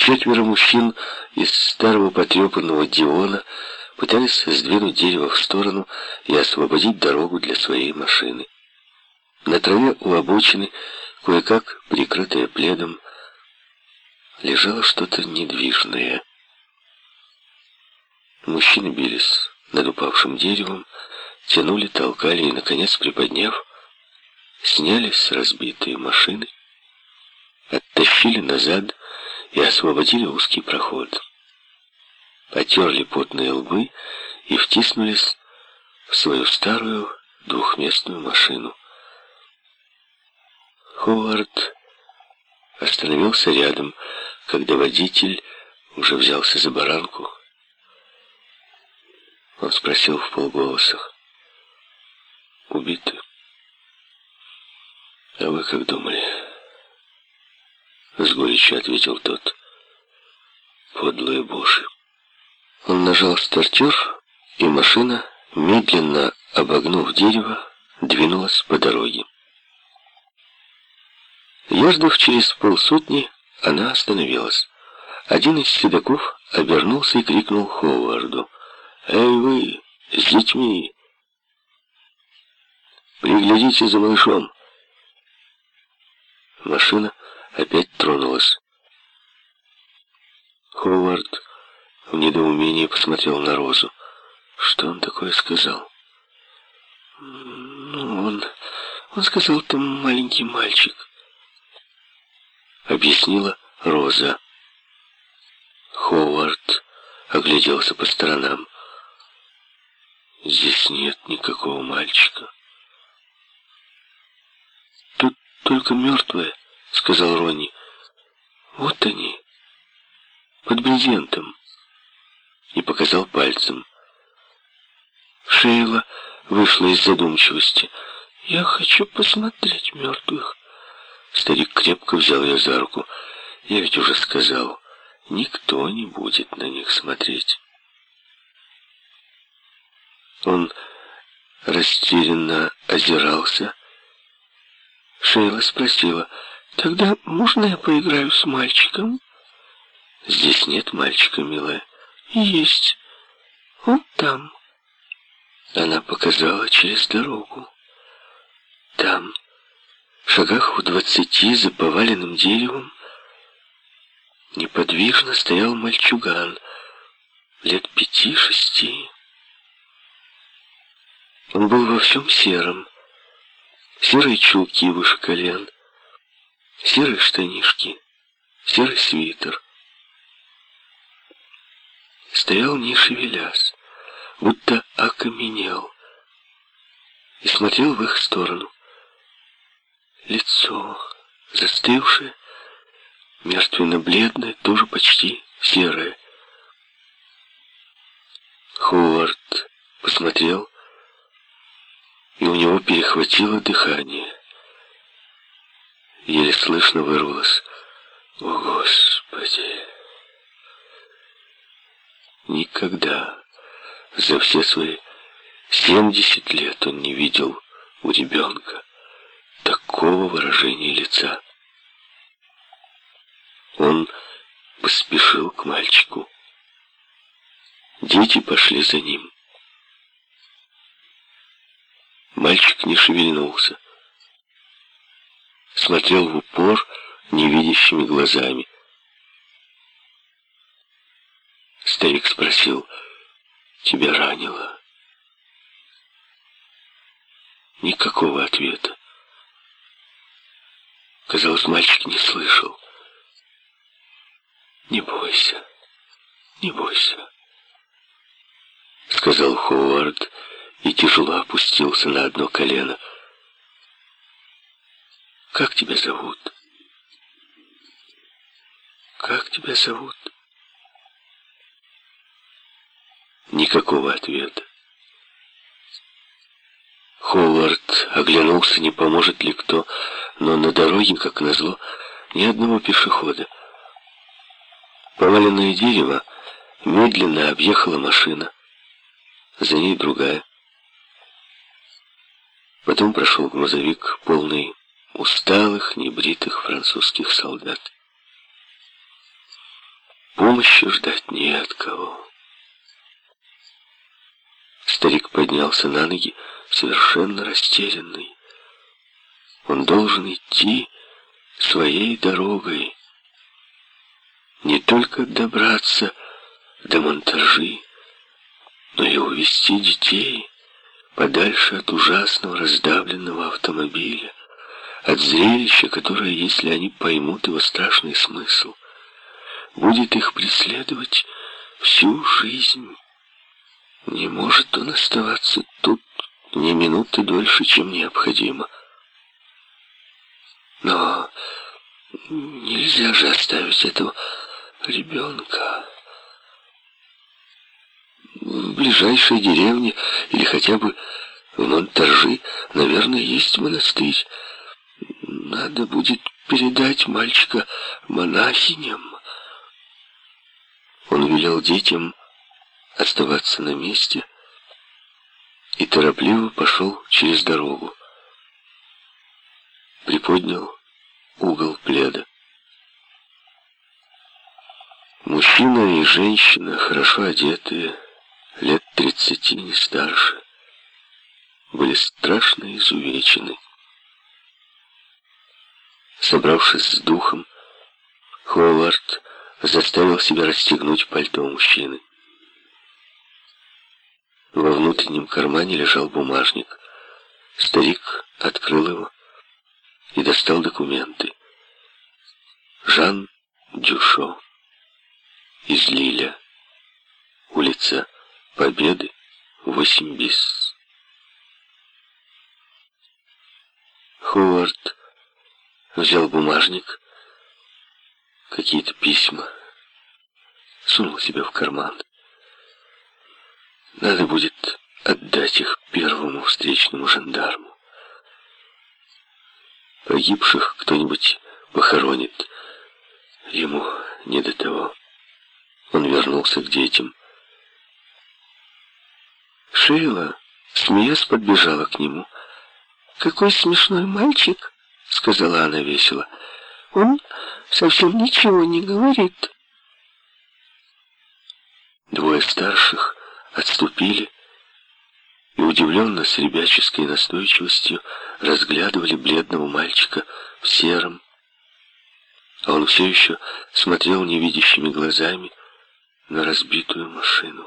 Четверо мужчин из старого потрепанного Диона пытались сдвинуть дерево в сторону и освободить дорогу для своей машины. На траве у обочины, кое-как прикрытая пледом, лежало что-то недвижное. Мужчины бились над упавшим деревом, тянули, толкали и, наконец, приподняв, сняли с разбитой машины, оттащили назад и освободили узкий проход. Потерли потные лбы и втиснулись в свою старую двухместную машину. Ховард остановился рядом, когда водитель уже взялся за баранку. Он спросил в полголоса. «Убиты?» «А вы как думали?» С горечью ответил тот. «Подлые боши». Он нажал стартер, и машина, медленно обогнув дерево, двинулась по дороге. Еждав через полсотни, она остановилась. Один из седаков обернулся и крикнул Ховарду. «Эй вы, с детьми! Приглядите за малышом!» Машина опять тронулась. Ховард в недоумении посмотрел на Розу. Что он такое сказал? Ну, он... Он сказал, ты маленький мальчик. Объяснила Роза. Ховард огляделся по сторонам. Здесь нет никакого мальчика. Тут только мертвые, сказал Ронни. Вот они, под брезентом. И показал пальцем. Шейла вышла из задумчивости. «Я хочу посмотреть мертвых». Старик крепко взял ее за руку. «Я ведь уже сказал, никто не будет на них смотреть». Он растерянно озирался. Шейла спросила, «Тогда можно я поиграю с мальчиком?» «Здесь нет мальчика, милая». «Есть. Он там». Она показала через дорогу. Там, в шагах в двадцати за поваленным деревом, неподвижно стоял мальчуган лет пяти-шести. Он был во всем сером. Серые чулки выше колен, серые штанишки, серый свитер. Стоял не шевелясь, будто окаменел, и смотрел в их сторону. Лицо, застывшее, мертвенно-бледное, тоже почти серое. Ховард посмотрел и у него перехватило дыхание. Еле слышно вырвалось «О, Господи!» Никогда за все свои семьдесят лет он не видел у ребенка такого выражения лица. Он поспешил к мальчику. Дети пошли за ним. Мальчик не шевельнулся. Смотрел в упор невидящими глазами. Старик спросил, «Тебя ранило?» Никакого ответа. Казалось, мальчик не слышал. «Не бойся, не бойся», — сказал Ховард, — и тяжело опустился на одно колено. «Как тебя зовут?» «Как тебя зовут?» Никакого ответа. Ховард оглянулся, не поможет ли кто, но на дороге, как назло, ни одного пешехода. Поваленное дерево медленно объехала машина. За ней другая. Потом прошел грузовик, полный усталых, небритых французских солдат. помощи ждать не от кого. Старик поднялся на ноги, совершенно растерянный. Он должен идти своей дорогой. Не только добраться до монтажи, но и увести детей подальше от ужасного раздавленного автомобиля, от зрелища, которое, если они поймут его страшный смысл, будет их преследовать всю жизнь. Не может он оставаться тут ни минуты дольше, чем необходимо. Но нельзя же оставить этого ребенка. В ближайшей деревне или хотя бы в Монтаржи, наверное, есть монастырь. Надо будет передать мальчика монахиням. Он велел детям оставаться на месте и торопливо пошел через дорогу. Приподнял угол пледа. Мужчина и женщина, хорошо одетые, лет тридцати, не старше, были страшно изувечены. Собравшись с духом, Ховард заставил себя расстегнуть пальто мужчины. Во внутреннем кармане лежал бумажник. Старик открыл его и достал документы. Жан Дюшо из Лиля, улица Победы, 8 бис. Ховард взял бумажник, какие-то письма, сунул себе в карман. Надо будет отдать их первому встречному жандарму. Погибших кто-нибудь похоронит. Ему не до того. Он вернулся к детям. Шейла, смеясь, подбежала к нему. «Какой смешной мальчик!» — сказала она весело. «Он совсем ничего не говорит». Двое старших отступили и удивленно с ребяческой настойчивостью разглядывали бледного мальчика в сером, а он все еще смотрел невидящими глазами на разбитую машину.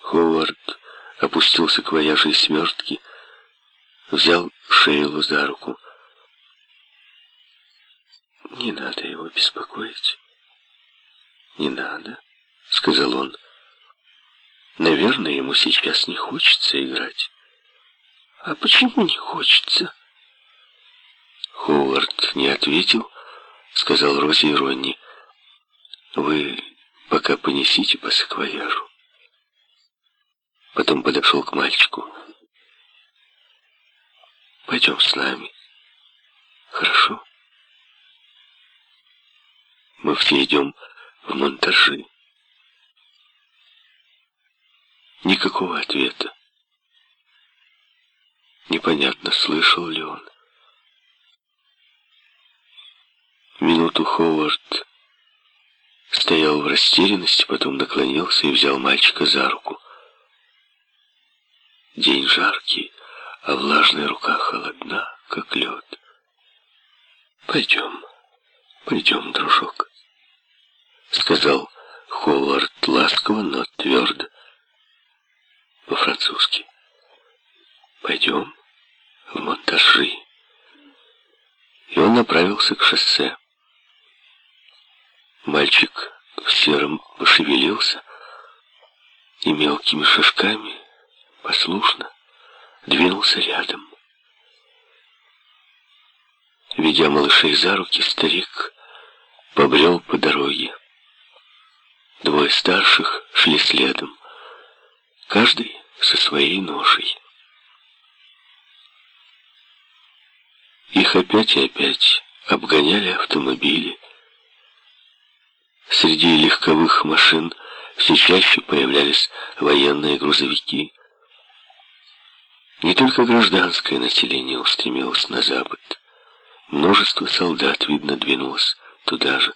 Ховард опустился к вояжей свертке, взял Шейлу за руку. «Не надо его беспокоить. Не надо», — сказал он. «Наверное, ему сейчас не хочется играть». «А почему не хочется?» Ховард не ответил, сказал Розе и Ронни. «Вы пока понесите по саквояжу». Потом подошел к мальчику. «Пойдем с нами. Хорошо?» Мы все идем в монтажи. Никакого ответа. Непонятно, слышал ли он. Минуту Ховард стоял в растерянности, потом наклонился и взял мальчика за руку. День жаркий, а влажная рука холодна, как лед. «Пойдем, пойдем, дружок», — сказал Ховард ласково, но твердо по-французски. «Пойдем в монтажи». И он направился к шоссе. Мальчик в сером пошевелился и мелкими шажками послушно двинулся рядом. Ведя малышей за руки, старик побрел по дороге. Двое старших шли следом каждый со своей ношей. Их опять и опять обгоняли автомобили. Среди легковых машин все чаще появлялись военные грузовики. Не только гражданское население устремилось на запад. Множество солдат, видно, двинулось туда же.